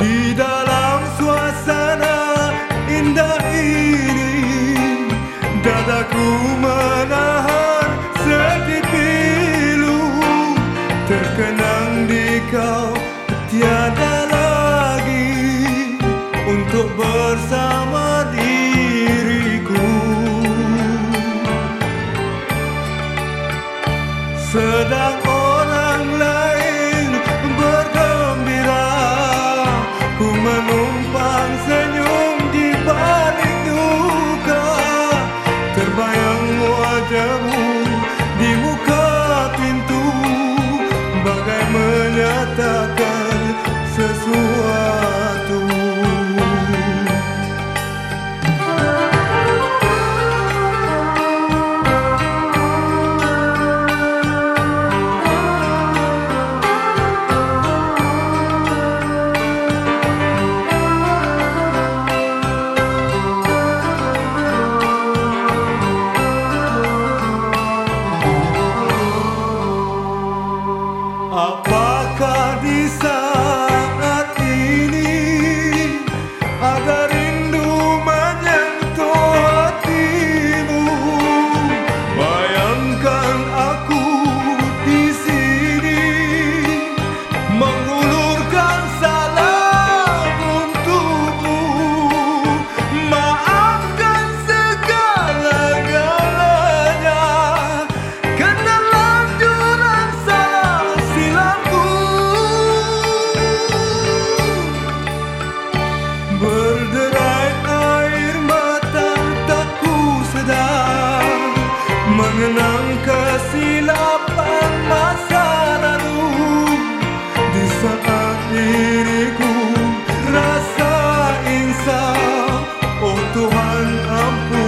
di dalam suasana indah ini dadaku menahan sedih pilu terkenang di kau tiada lagi untuk bersama diriku. Sedang orang lain katakan ampun